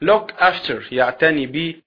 look after يعتني به